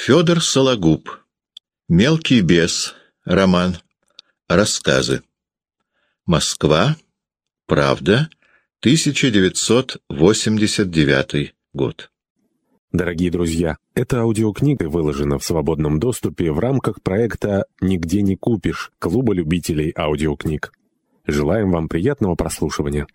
Федор Сологуб. Мелкий бес. Роман. Рассказы. Москва. Правда. 1989 год. Дорогие друзья, эта аудиокнига выложена в свободном доступе в рамках проекта «Нигде не купишь» Клуба любителей аудиокниг. Желаем вам приятного прослушивания.